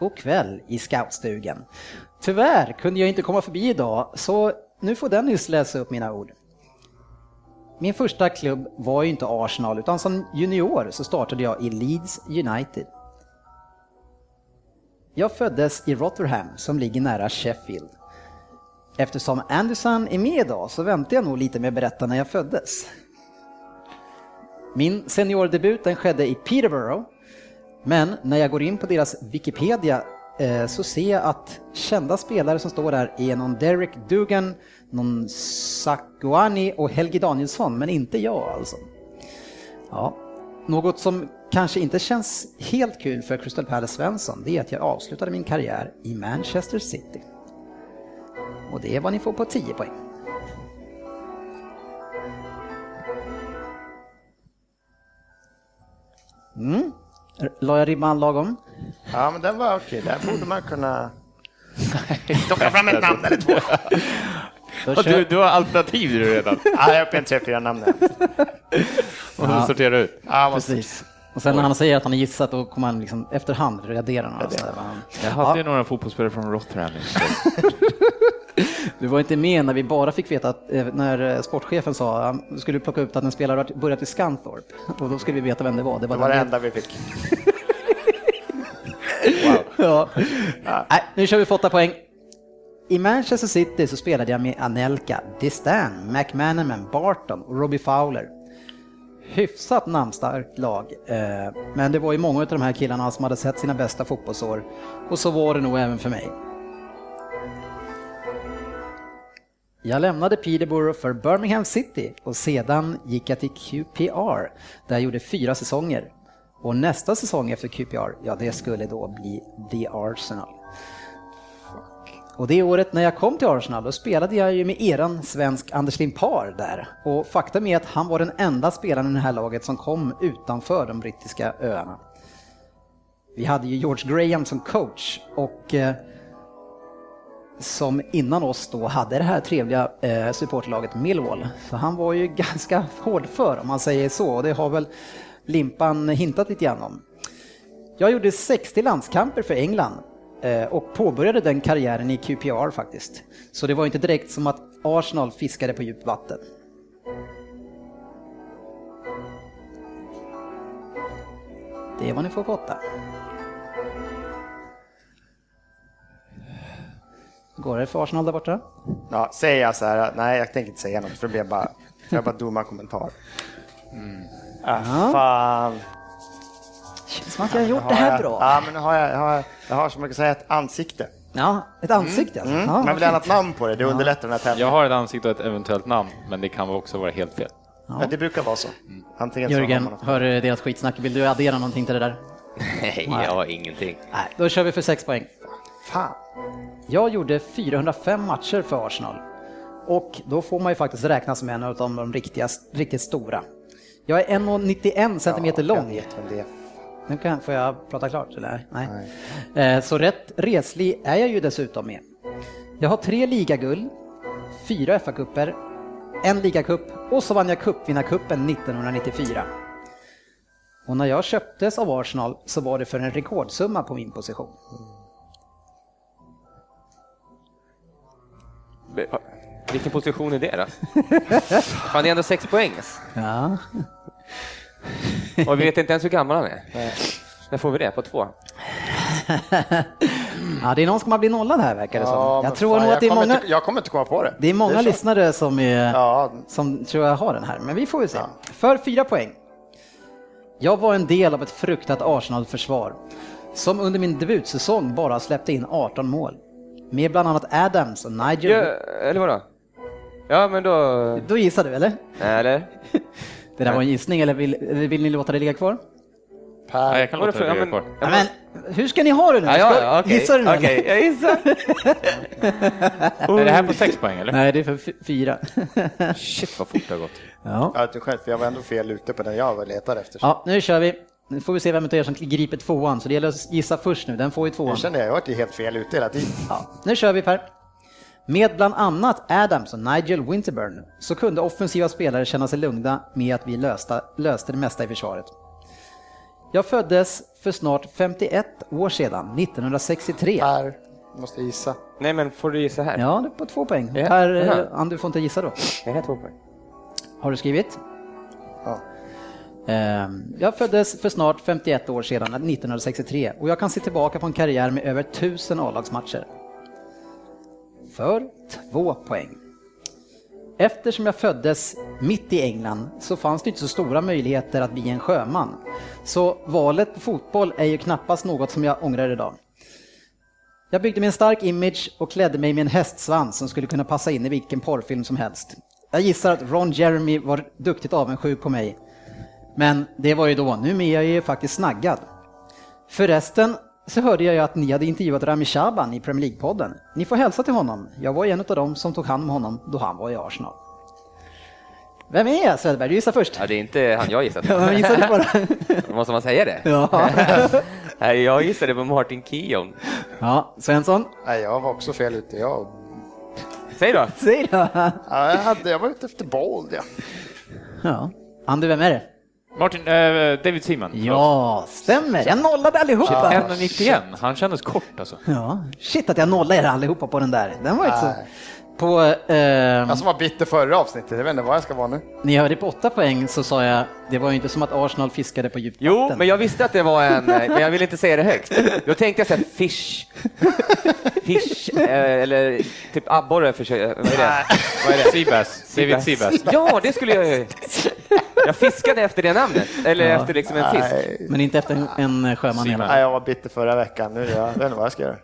god kväll i scoutstugan. Tyvärr kunde jag inte komma förbi idag, så nu får Dennis läsa upp mina ord. Min första klubb var ju inte Arsenal, utan som junior så startade jag i Leeds United. Jag föddes i Rotherham som ligger nära Sheffield. Eftersom Anderson är med idag så väntar jag nog lite med att berätta när jag föddes. Min seniordebut den skedde i Peterborough, men när jag går in på deras Wikipedia eh, så ser jag att kända spelare som står där är någon Derek Dugan, någon Sakuani och Helge Danielsson, men inte jag alltså. Ja, något som kanske inte känns helt kul för Crystal Palace Svensson, det är att jag avslutade min karriär i Manchester City. Och det är vad ni får på 10 poäng. Mm. La jag ribban lagom? Ja, men den var okej. Där borde man kunna plocka fram ett namn eller två. Och du, du har alternativ du redan. Ja, jag i en tre, fyra namn. Och ja. sorterar ut. Ja, Precis. Och sen när han säger att han har gissat, då kommer han liksom efterhand radera några. Jag hade ju några fotbollsspelare från Rotherham. Du var inte med när vi bara fick veta att eh, när eh, sportchefen sa att han skulle plocka upp att en spelare börjat i Scanthorpe och då skulle vi veta vem det var. Det var det, var det enda vi fick. wow. ja. Nej, nu kör vi för åtta poäng. I Manchester City så spelade jag med Anelka, Distan, McManaman, Barton och Robbie Fowler. Hyfsat namnstarkt lag, eh, men det var ju många av de här killarna som hade sett sina bästa fotbollsår och så var det nog även för mig. Jag lämnade Peterborough för Birmingham City och sedan gick jag till QPR där jag gjorde fyra säsonger. Och nästa säsong efter QPR, ja det skulle då bli The Arsenal. Och det året när jag kom till Arsenal, då spelade jag ju med eran svensk Anders Limpar där. Och faktum är att han var den enda spelaren i det här laget som kom utanför de brittiska öarna. Vi hade ju George Graham som coach och eh, som innan oss då hade det här trevliga eh, supportlaget Millwall. Så han var ju ganska hårdför om man säger så och det har väl Limpan hintat lite grann om. Jag gjorde 60 landskamper för England eh, och påbörjade den karriären i QPR faktiskt. Så det var inte direkt som att Arsenal fiskade på djupt vatten. Det är vad ni får på Går det för Arsenal där borta? Ja, säger jag så här, nej jag tänker inte säga något för det blir bara, jag bara dumma kommentar. Mm. Ah, fan. Känns som att jag har gjort det här jag, bra. Ja, men nu har jag, jag, har, jag har som man kan säga ett ansikte. Ja, ett ansikte alltså. Mm. Ja, man vill ha ett namn på det, det underlättar den här tävlingen. Jag har ett ansikte och ett eventuellt namn, men det kan också vara helt fel. Ja. ja det brukar vara så. Antingen Jörgen, så hör deras skitsnack. Vill du addera någonting till det där? Nej, jag har ingenting. Nej, då kör vi för sex poäng. Fan. Jag gjorde 405 matcher för Arsenal och då får man ju faktiskt räkna som en av de riktiga, riktigt stora. Jag är 1,91 cm ja, lång. Jag vet vem det är. Nu kan, får jag prata klart eller? Nej. Nej. Eh, så rätt reslig är jag ju dessutom med. Jag har tre ligaguld, fyra FA-cuper, en ligacup och så vann jag cupvinnarcupen 1994. Och när jag köptes av Arsenal så var det för en rekordsumma på min position. Vilken position är det då? Fan, det är ändå sex poäng. Ja. Och vi vet inte ens hur gammal han är. När får vi det? På två? ja, det är någon som har blivit nollad här verkar det som. Ja, jag tror fan, nog att det är många... Inte, jag kommer inte komma på det. Det är många det är lyssnare som, är, ja. som tror jag har den här, men vi får ju se. Ja. För fyra poäng. Jag var en del av ett fruktat Arsenal-försvar som under min debutsäsong bara släppte in 18 mål. Med bland annat Adams och Nigel... Ja, eller vadå? Ja, men då... Då gissar du, eller? Eller? Det där var en gissning, eller vill, vill ni låta det ligga kvar? Ja, jag kan låta det ligga kvar. Ja, men, hur ska ni ha det nu? Ja, ja, ja, okay. Gissar du nu? Okej, okay, jag gissar. är det här på sex poäng, eller? Nej, det är för fyra. Shit, vad fort det har gått. Ja. Jag vet själv, för jag var ändå fel ute på den jag letade efter. Ja, nu kör vi. Nu får vi se vem av er som griper tvåan, så det gäller att gissa först nu. Den får ju tvåan. Nu kände jag, jag var helt fel ute hela tiden. Ja, nu kör vi Per. Med bland annat Adams och Nigel Winterburn så kunde offensiva spelare känna sig lugna med att vi lösta, löste det mesta i försvaret. Jag föddes för snart 51 år sedan, 1963. Per, måste gissa. Nej, men får du gissa här? Ja, det är på två poäng. Ja. Per, Jaha. eh, du får inte gissa då. Jag har två poäng. Har du skrivit? Ja. Ehm, jag föddes för snart 51 år sedan, 1963, och jag kan se tillbaka på en karriär med över 1000 A-lagsmatcher. För två poäng. Eftersom jag föddes mitt i England så fanns det inte så stora möjligheter att bli en sjöman. Så valet på fotboll är ju knappast något som jag ångrar idag. Jag byggde mig en stark image och klädde mig med en hästsvans som skulle kunna passa in i vilken porrfilm som helst. Jag gissar att Ron Jeremy var duktigt avundsjuk på mig. Men det var ju då, nu är jag ju faktiskt snaggad. Förresten så hörde jag ju att ni hade intervjuat Rami Shaban i Premier League-podden. Ni får hälsa till honom. Jag var ju en av dem som tog hand om honom då han var i Arsenal. Vem är jag Söderberg? Du gissar först. Ja, det är inte han jag gissat på. Gissade bara. Måste man säga det? Ja. Nej, jag gissade på Martin Keown. ja, Svensson. Nej, jag var också fel ute. Jag, Säg då. Säg då. ja, jag, hade, jag var ute efter bold, ja. Ja. Andy, vem är det? Martin, eh, David Seaman. Ja, stämmer. Jag nollade allihopa. 1,91. Han kändes kort alltså. Ja, shit att jag nollade er allihopa på den där. Den var inte så... Nej. På, eh, Jag som var bitter förra avsnittet, jag vet inte vad jag ska vara nu. ni hörde på åtta poäng så sa jag, det var ju inte som att Arsenal fiskade på djupt Jo, vatten. men jag visste att det var en, eh, men jag ville inte säga det högt. Då tänkte jag säga fish. Fish, eh, eller typ abborre. Vad är det? Vad är det? Seabass. David Seabass. Ja, det skulle jag Jag fiskade efter det namnet, eller Ja. efter liksom en fisk. Nej, Men inte efter en, en sjöman nej, jag var bitter förra veckan. Nu är jag, jag vet inte vad jag ska göra.